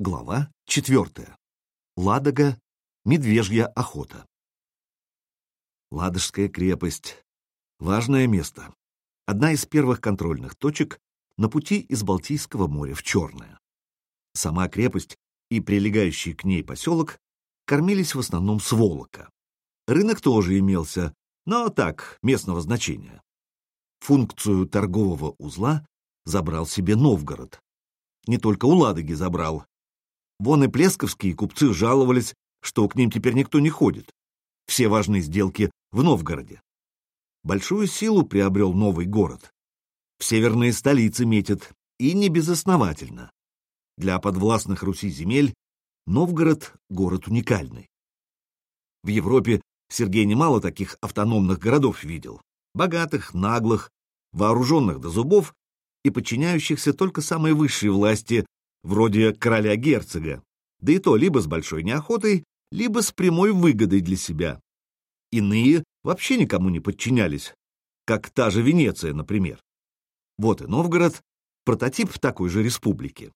Глава четвертая. Ладога. Медвежья охота. Ладожская крепость. Важное место. Одна из первых контрольных точек на пути из Балтийского моря в Черное. Сама крепость и прилегающий к ней поселок кормились в основном с волока. Рынок тоже имелся, но так, местного значения. Функцию торгового узла забрал себе Новгород. Не только у Ладоги забрал. Вон и плесковские купцы жаловались, что к ним теперь никто не ходит. Все важные сделки в Новгороде. Большую силу приобрел новый город. В северные столицы метят, и не безосновательно. Для подвластных Руси земель Новгород — город уникальный. В Европе Сергей немало таких автономных городов видел. Богатых, наглых, вооруженных до зубов и подчиняющихся только самой высшей власти, вроде короля-герцога, да и то либо с большой неохотой, либо с прямой выгодой для себя. Иные вообще никому не подчинялись, как та же Венеция, например. Вот и Новгород, прототип такой же республики.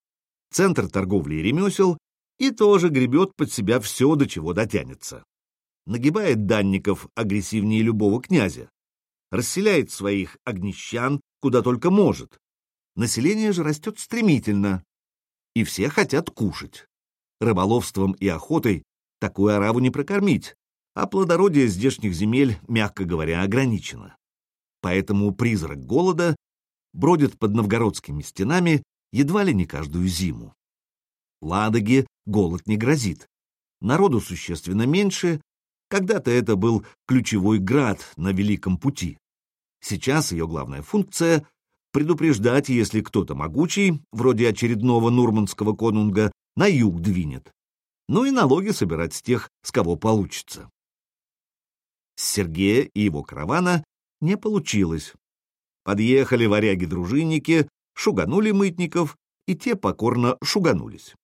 Центр торговли и ремесел, и тоже гребет под себя все, до чего дотянется. Нагибает данников агрессивнее любого князя, расселяет своих огнищан куда только может. Население же растет стремительно, и все хотят кушать. Рыболовством и охотой такую ораву не прокормить, а плодородие здешних земель, мягко говоря, ограничено. Поэтому призрак голода бродит под новгородскими стенами едва ли не каждую зиму. Ладоге голод не грозит. Народу существенно меньше, когда-то это был ключевой град на Великом пути. Сейчас ее главная функция — предупреждать, если кто-то могучий, вроде очередного нурманского конунга, на юг двинет. Ну и налоги собирать с тех, с кого получится. С Сергея и его каравана не получилось. Подъехали варяги-дружинники, шуганули мытников, и те покорно шуганулись.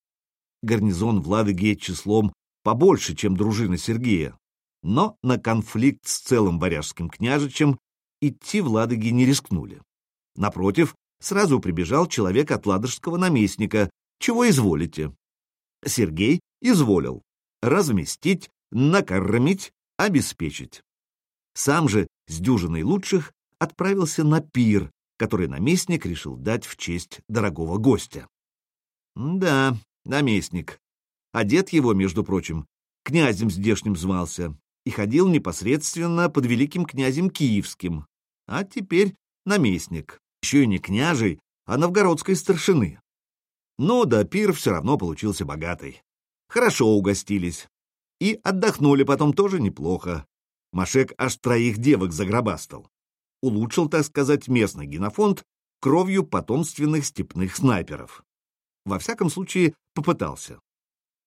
Гарнизон в Ладоге числом побольше, чем дружина Сергея, но на конфликт с целым варяжским княжичем идти в Ладоги не рискнули. Напротив, сразу прибежал человек от ладожского наместника. Чего изволите? Сергей изволил разместить, накормить, обеспечить. Сам же с дюжиной лучших отправился на пир, который наместник решил дать в честь дорогого гостя. Да, наместник. Дед его, между прочим, князем здешним звался, и ходил непосредственно под великим князем Киевским, а теперь наместник, еще и не княжий, а новгородской старшины. Но да пир все равно получился богатый. Хорошо угостились. И отдохнули потом тоже неплохо. Машек аж троих девок загробастал. Улучшил, так сказать, местный генофонд кровью потомственных степных снайперов. Во всяком случае, попытался.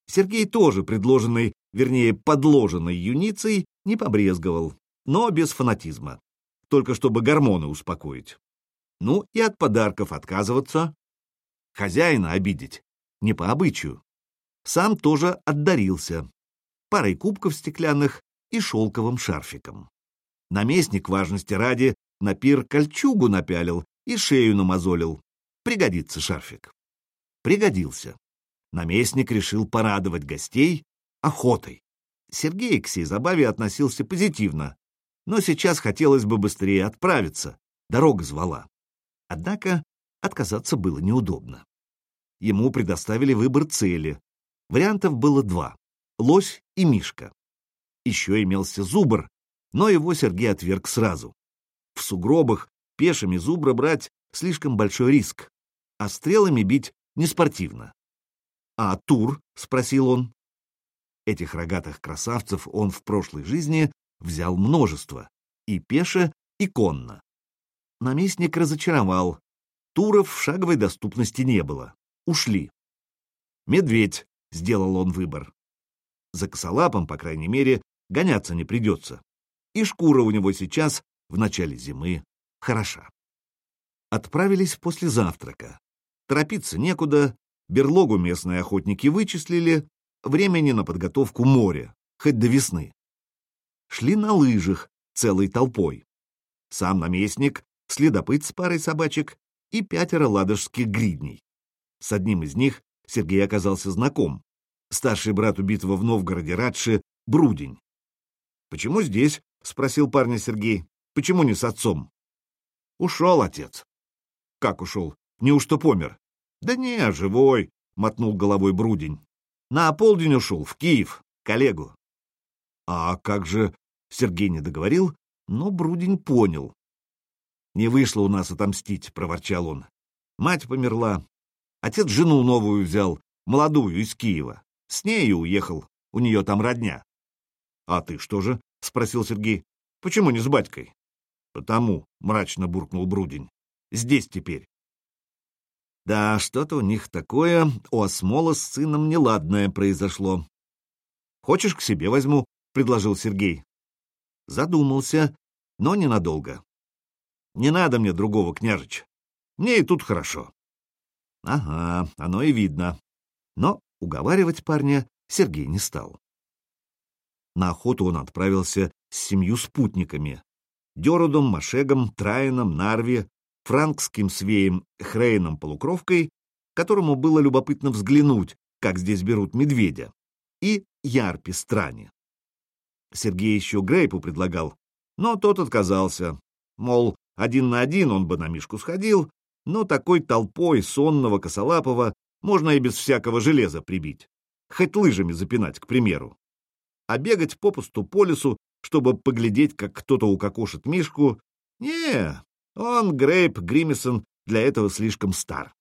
Сергей тоже предложенный вернее, подложенной юницей, не побрезговал, но без фанатизма, только чтобы гормоны успокоить. Ну и от подарков отказываться. Хозяина обидеть, не по обычаю. Сам тоже отдарился. Парой кубков стеклянных и шелковым шарфиком. Наместник важности ради на пир кольчугу напялил и шею намазолил. Пригодится шарфик. Пригодился. Наместник решил порадовать гостей охотой. Сергей к сей забаве относился позитивно, но сейчас хотелось бы быстрее отправиться, дорога звала. Однако отказаться было неудобно. Ему предоставили выбор цели. Вариантов было два — лось и мишка. Еще имелся зубр, но его Сергей отверг сразу. В сугробах пешими зубра брать слишком большой риск, а стрелами бить неспортивно. «А тур?» — спросил он. Этих рогатых красавцев он в прошлой жизни взял множество, и пеше, и конно. Наместник разочаровал. Туров в шаговой доступности не было. Ушли. «Медведь», — сделал он выбор. За косолапом, по крайней мере, гоняться не придется. И шкура у него сейчас, в начале зимы, хороша. Отправились после завтрака. Торопиться некуда, берлогу местные охотники вычислили, времени на подготовку моря, хоть до весны. Шли на лыжах целой толпой. Сам наместник, следопыт с парой собачек и пятеро ладожских гридней. С одним из них Сергей оказался знаком. Старший брат убитого в Новгороде Радши — Брудень. «Почему здесь?» — спросил парня Сергей. «Почему не с отцом?» «Ушел отец». «Как ушел? Неужто помер?» «Да не, живой», — мотнул головой Брудень. «На полдень ушел, в Киев, коллегу». «А как же...» — Сергей не договорил, но Брудень понял. «Не вышло у нас отомстить», — проворчал он. «Мать померла. Отец жену новую взял, молодую, из Киева. С нею уехал, у нее там родня». «А ты что же?» — спросил Сергей. «Почему не с батькой?» «Потому», — мрачно буркнул Брудень. «Здесь теперь». Да, что-то у них такое, у Осмола с сыном неладное произошло. «Хочешь, к себе возьму?» — предложил Сергей. Задумался, но ненадолго. «Не надо мне другого, княжич. Мне и тут хорошо». Ага, оно и видно. Но уговаривать парня Сергей не стал. На охоту он отправился с семью спутниками — Дерудом, Машегом, Траином, Нарви, франкским свеем Хрейном Полукровкой, которому было любопытно взглянуть, как здесь берут медведя, и Ярпи Страни. Сергей еще Грейпу предлагал, но тот отказался, мол, один на один он бы на Мишку сходил, но такой толпой сонного косолапого можно и без всякого железа прибить, хоть лыжами запинать, к примеру а бегать попусту по лесу, чтобы поглядеть, как кто-то укокошит Мишку, не, он, Грейп Гримисон, для этого слишком стар.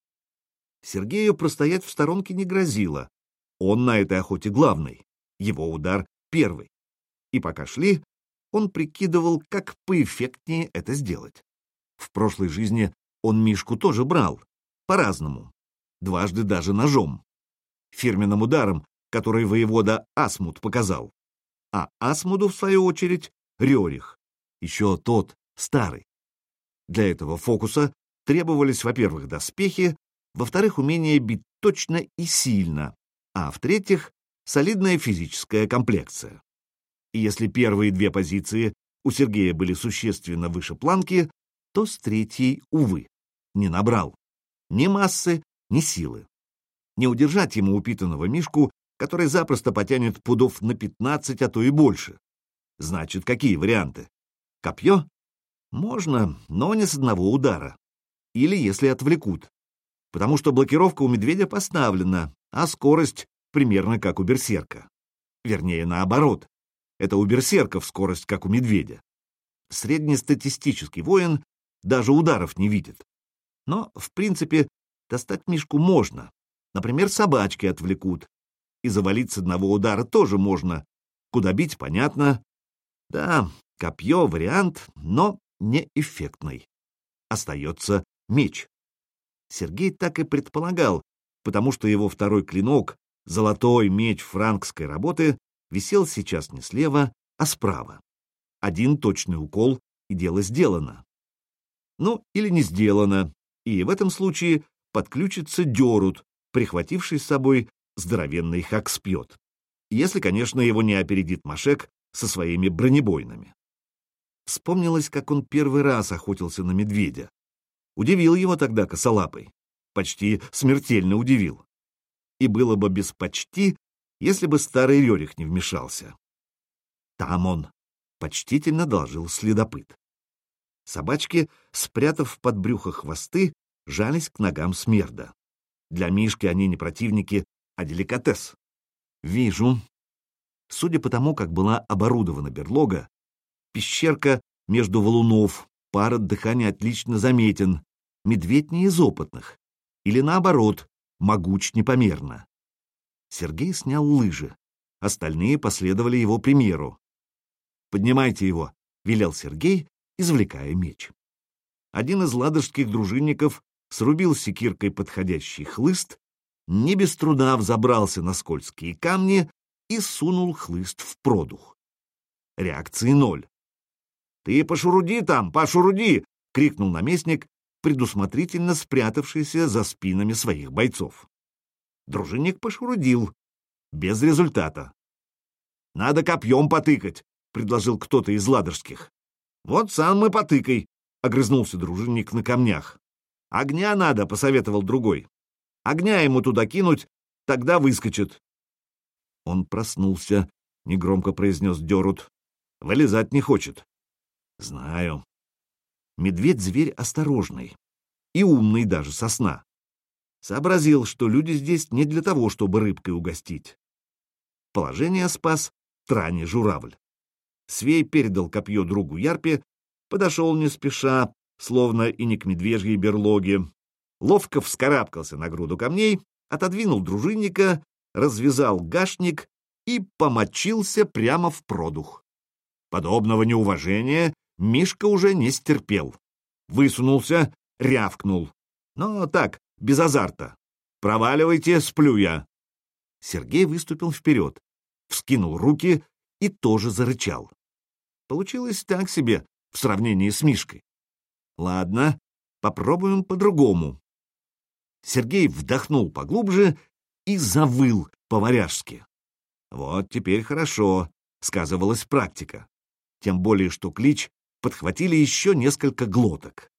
Сергею простоять в сторонке не грозило. Он на этой охоте главный, его удар первый. И пока шли, он прикидывал, как поэффектнее это сделать. В прошлой жизни он Мишку тоже брал, по-разному, дважды даже ножом, фирменным ударом, который воевода Асмут показал. А Асмуду, в свою очередь, Рерих, еще тот, старый. Для этого фокуса требовались, во-первых, доспехи, во-вторых, умение бить точно и сильно, а в-третьих, солидная физическая комплекция. И если первые две позиции у Сергея были существенно выше планки, то с третьей, увы, не набрал. Ни массы, ни силы. Не удержать ему упитанного Мишку который запросто потянет пудов на 15, а то и больше. Значит, какие варианты? Копье? Можно, но не с одного удара. Или если отвлекут. Потому что блокировка у медведя поставлена, а скорость примерно как у берсерка. Вернее, наоборот. Это у берсерков скорость как у медведя. Среднестатистический воин даже ударов не видит. Но, в принципе, достать мишку можно. Например, собачки отвлекут, и завалить с одного удара тоже можно. Куда бить, понятно. Да, копье — вариант, но неэффектный. Остается меч. Сергей так и предполагал, потому что его второй клинок, золотой меч франкской работы, висел сейчас не слева, а справа. Один точный укол, и дело сделано. Ну, или не сделано, и в этом случае подключится Дерут, прихвативший с собой здоровенный хак спьет. Если, конечно, его не опередит Машек со своими бронебойными. Вспомнилось, как он первый раз охотился на медведя. Удивил его тогда косолапый. Почти смертельно удивил. И было бы без почти, если бы старый Рерих не вмешался. Там он, почтительно доложил следопыт. Собачки, спрятав под брюхо хвосты, жались к ногам смерда. Для Мишки они не противники, а деликатес. Вижу. Судя по тому, как была оборудована берлога, пещерка между валунов, пар от дыхания отлично заметен, медведь не из опытных. Или наоборот, могуч непомерно. Сергей снял лыжи. Остальные последовали его примеру. «Поднимайте его», — велел Сергей, извлекая меч. Один из ладожских дружинников срубил секиркой подходящий хлыст не без труда взобрался на скользкие камни и сунул хлыст в продух. Реакции ноль. «Ты пошуруди там, пошуруди!» — крикнул наместник, предусмотрительно спрятавшийся за спинами своих бойцов. Дружинник пошурудил. Без результата. «Надо копьем потыкать», — предложил кто-то из ладожских. «Вот сам мы потыкай», — огрызнулся дружинник на камнях. «Огня надо», — посоветовал другой. Огня ему туда кинуть, тогда выскочит. Он проснулся, — негромко произнес Дерут. Вылезать не хочет. Знаю. Медведь-зверь осторожный и умный даже со сна. Сообразил, что люди здесь не для того, чтобы рыбкой угостить. Положение спас Трани журавль. Свей передал копье другу Ярпе, подошел не спеша, словно и не к медвежьей берлоге, ловко вскарабкался на груду камней, отодвинул дружинника, развязал гашник и помочился прямо в продух. Подобного неуважения Мишка уже не стерпел. Высунулся, рявкнул. Но так, без азарта. «Проваливайте, сплю я!» Сергей выступил вперед, вскинул руки и тоже зарычал. Получилось так себе в сравнении с Мишкой. Ладно, попробуем по-другому. Сергей вдохнул поглубже и завыл по-варяжски. Вот теперь хорошо, сказывалась практика. Тем более, что клич подхватили еще несколько глоток.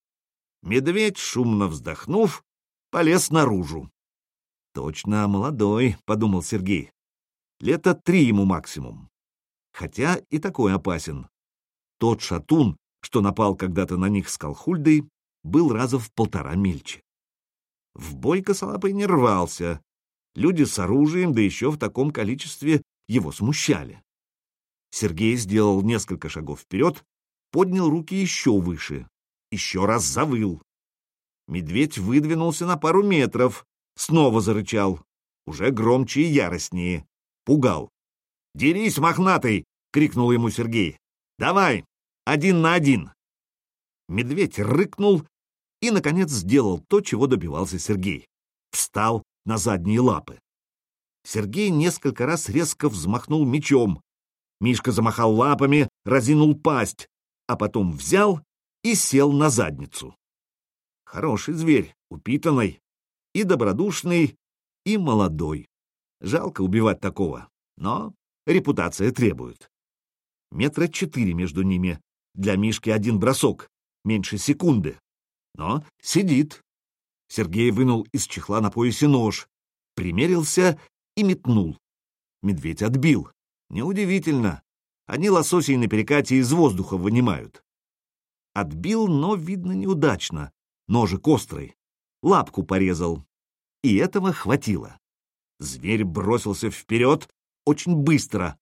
Медведь, шумно вздохнув, полез наружу. «Точно молодой», — подумал Сергей. «Лето три ему максимум. Хотя и такой опасен. Тот шатун, что напал когда-то на них с Колхульдой, был раза в полтора мельче. В бой косолапый не рвался. Люди с оружием, да еще в таком количестве, его смущали. Сергей сделал несколько шагов вперед, поднял руки еще выше, еще раз завыл. Медведь выдвинулся на пару метров, снова зарычал, уже громче и яростнее, пугал. «Дерись, мохнатый!» — крикнул ему Сергей. «Давай, один на один!» Медведь рыкнул и, наконец, сделал то, чего добивался Сергей. Встал на задние лапы. Сергей несколько раз резко взмахнул мечом. Мишка замахал лапами, разинул пасть, а потом взял и сел на задницу. Хороший зверь, упитанный, и добродушный, и молодой. Жалко убивать такого, но репутация требует. Метра четыре между ними. Для Мишки один бросок, меньше секунды. Но сидит. Сергей вынул из чехла на поясе нож, примерился и метнул. Медведь отбил. Неудивительно. Они лососей на перекате из воздуха вынимают. Отбил, но, видно, неудачно. Ножик острый. Лапку порезал. И этого хватило. Зверь бросился вперед очень быстро,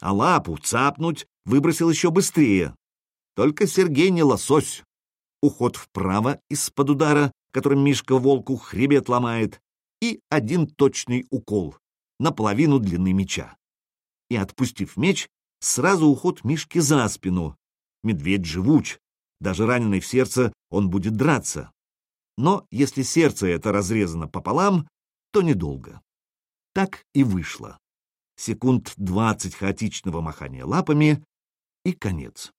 а лапу цапнуть выбросил еще быстрее. Только Сергей не лосось. Уход вправо из-под удара, которым Мишка волку хребет ломает, и один точный укол наполовину длины меча. И, отпустив меч, сразу уход Мишки за спину. Медведь живуч, даже раненый в сердце он будет драться. Но если сердце это разрезано пополам, то недолго. Так и вышло. Секунд двадцать хаотичного махания лапами и конец.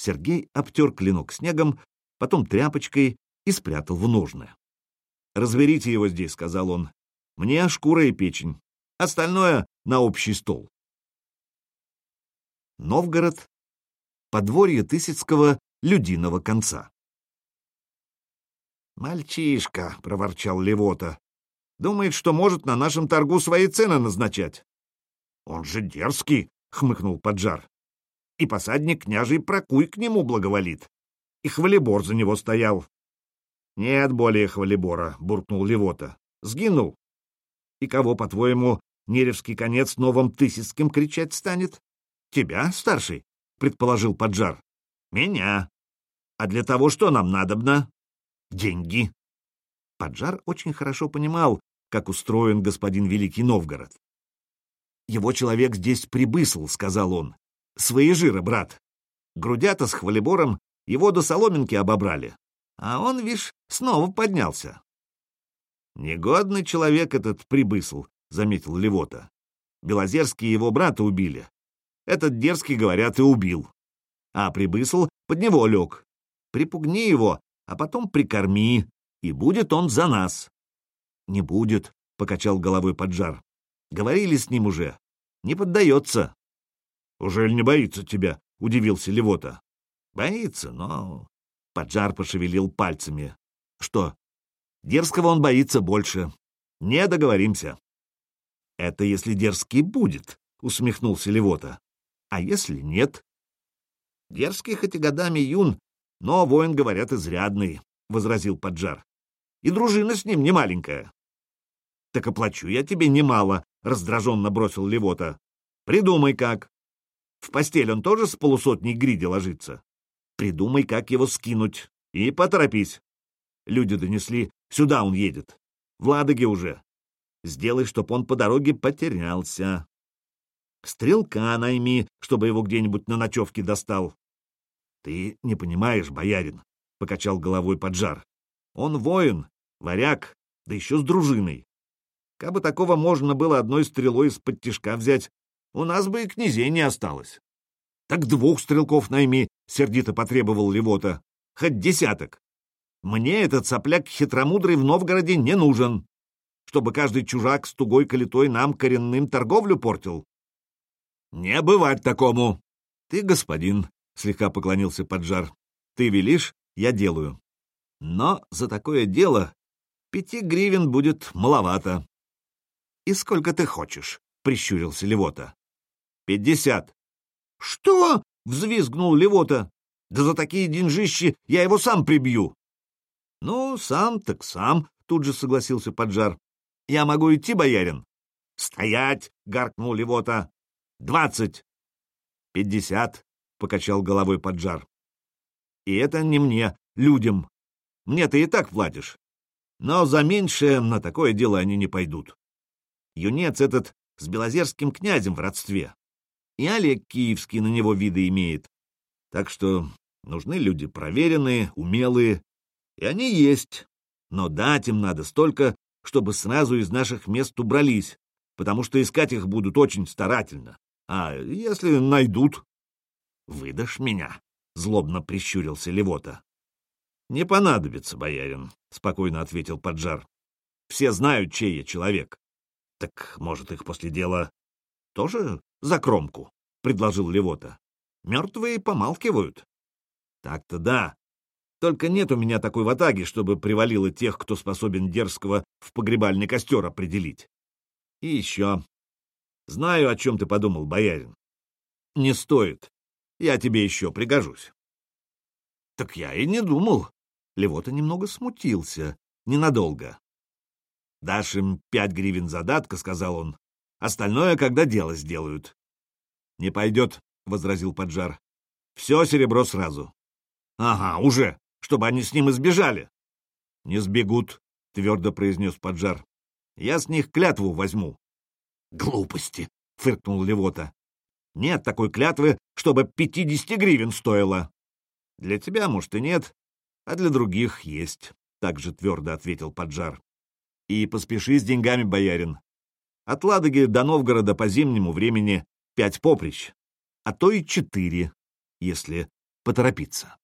Сергей обтер клинок снегом, потом тряпочкой и спрятал в ножны. «Разберите его здесь», — сказал он. «Мне шкура и печень. Остальное на общий стол. Новгород. Подворье Тысяцкого Людиного конца. «Мальчишка», — проворчал Левота, — «думает, что может на нашем торгу свои цены назначать». «Он же дерзкий», — хмыкнул Поджар. «И посадник княжий Прокуй к нему благоволит. И хвалебор за него стоял». «Нет более хвалебора», — буркнул Левота. «Сгинул. И кого, по-твоему, Неревский конец новым Тысяцким кричать станет? Тебя, старший, предположил Поджар. Меня. А для того, что нам надобно? Деньги. Поджар очень хорошо понимал, как устроен господин Великий Новгород. Его человек здесь прибысл, сказал он. Свои жиры, брат. Грудята с хвалебором его до соломинки обобрали. А он, вишь, снова поднялся. Негодный человек этот прибысл, — заметил Левота. Белозерские его брата убили. Этот дерзкий, говорят, и убил. А прибысл под него лег. Припугни его, а потом прикорми, и будет он за нас. — Не будет, — покачал головой поджар. — Говорили с ним уже. Не поддается. — Ужель не боится тебя? — удивился Левота. — Боится, но... Поджар пошевелил пальцами. — Что? Дерзкого он боится больше. Не договоримся. Это если дерзкий будет, усмехнулся Левота. А если нет? Дерзкий хоть и годами юн, но воин, говорят, изрядный, возразил Поджар. И дружина с ним не маленькая. Так оплачу я тебе немало, раздраженно бросил Левота. Придумай как. В постель он тоже с полусотней гриди ложится. Придумай, как его скинуть. И поторопись. Люди донесли, сюда он едет. В Ладоге уже. Сделай, чтоб он по дороге потерялся. Стрелка найми, чтобы его где-нибудь на ночевке достал. — Ты не понимаешь, боярин, — покачал головой поджар. — Он воин, варяг, да еще с дружиной. Кабы такого можно было одной стрелой из-под взять, у нас бы и князей не осталось. — Так двух стрелков найми, — сердито потребовал Левота. — Хоть десяток. Мне этот сопляк хитромудрый в Новгороде не нужен, чтобы каждый чужак с тугой калитой нам коренным торговлю портил. — Не бывать такому! — Ты, господин, — слегка поклонился Поджар, — ты велишь, я делаю. Но за такое дело пяти гривен будет маловато. — И сколько ты хочешь? — прищурился Левота. — Пятьдесят. — Что? — взвизгнул Левота. — Да за такие деньжищи я его сам прибью. — Ну, сам так сам, — тут же согласился Поджар. — Я могу идти, боярин? — Стоять! — гаркнул Левота. — Двадцать. — Пятьдесят, — покачал головой Поджар. — И это не мне, людям. Мне ты и так платишь. Но за меньшее на такое дело они не пойдут. Юнец этот с белозерским князем в родстве. И Олег Киевский на него виды имеет. Так что нужны люди проверенные, умелые, и они есть. Но дать им надо столько, чтобы сразу из наших мест убрались, потому что искать их будут очень старательно. А если найдут? Выдашь меня? Злобно прищурился Левота. Не понадобится, боярин, спокойно ответил Поджар. Все знают, чей я человек. Так, может, их после дела тоже за кромку? Предложил Левота. Мертвые помалкивают. Так-то да, только нет у меня такой ватаги, чтобы привалило тех, кто способен дерзкого в погребальный костер определить. И еще. Знаю, о чем ты подумал, боярин. Не стоит. Я тебе еще пригожусь. Так я и не думал. Левота немного смутился. Ненадолго. Дашь им пять гривен задатка, — сказал он. Остальное, когда дело сделают. Не пойдет, — возразил Поджар. Все серебро сразу. Ага, уже чтобы они с ним избежали. — Не сбегут, — твердо произнес Поджар. — Я с них клятву возьму. — Глупости, — фыркнул Левота. — Нет такой клятвы, чтобы пятидесяти гривен стоило. — Для тебя, может, и нет, а для других есть, — так же твердо ответил Поджар. — И поспеши с деньгами, боярин. От Ладоги до Новгорода по зимнему времени пять поприщ, а то и четыре, если поторопиться.